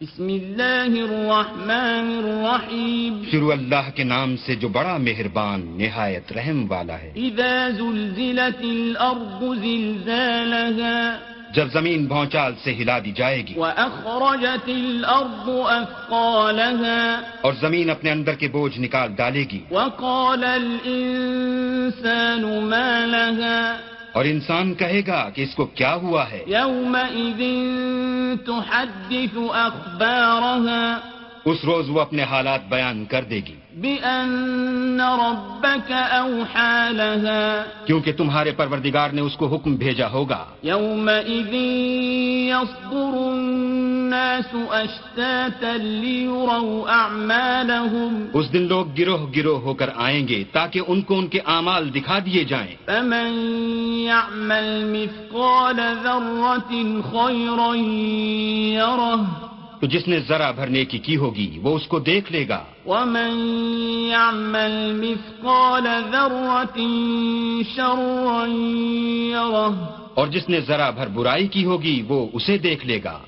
بسم اللہ الرحمن الرحیم شروع اللہ کے نام سے جو بڑا مہربان نہایت رحم والا ہے۔ اذا زلزلت الارض زلزالها جب زمین بھونچال سے ہلا دی جائے گی واخرجت الارض اثقالها اور زمین اپنے اندر کے بوجھ نکال ڈالے گی۔ وقال الانسان ما لها اور انسان کہے گا کہ اس کو کیا ہوا ہے؟ يومئذ تحدث اخبارها اس روز وہ اپنے حالات بیان کر دے گی۔ بأن ربك أوحى لها کیونکہ تمہارے پروردگار نے اس کو حکم بھیجا ہوگا۔ يومئذ يصدر الناس أشتاتا ليروا أعمالهم. اس دن لوگ گروہ گروہ ہو کر آئیں گے تاکہ ان کو ان کے اعمال دکھا دیے جائیں۔ فمن يعمل مثقال ذرة خيرا يره. تو جس نے ذرا بھرنے کی کی ہوگی وہ اس کو دیکھ لے گا۔ ومن يعمل مثقال ذرة شرا يره. اور جس نے ذرا بھر برائی کی ہوگی وہ اسے دیکھ لے گا۔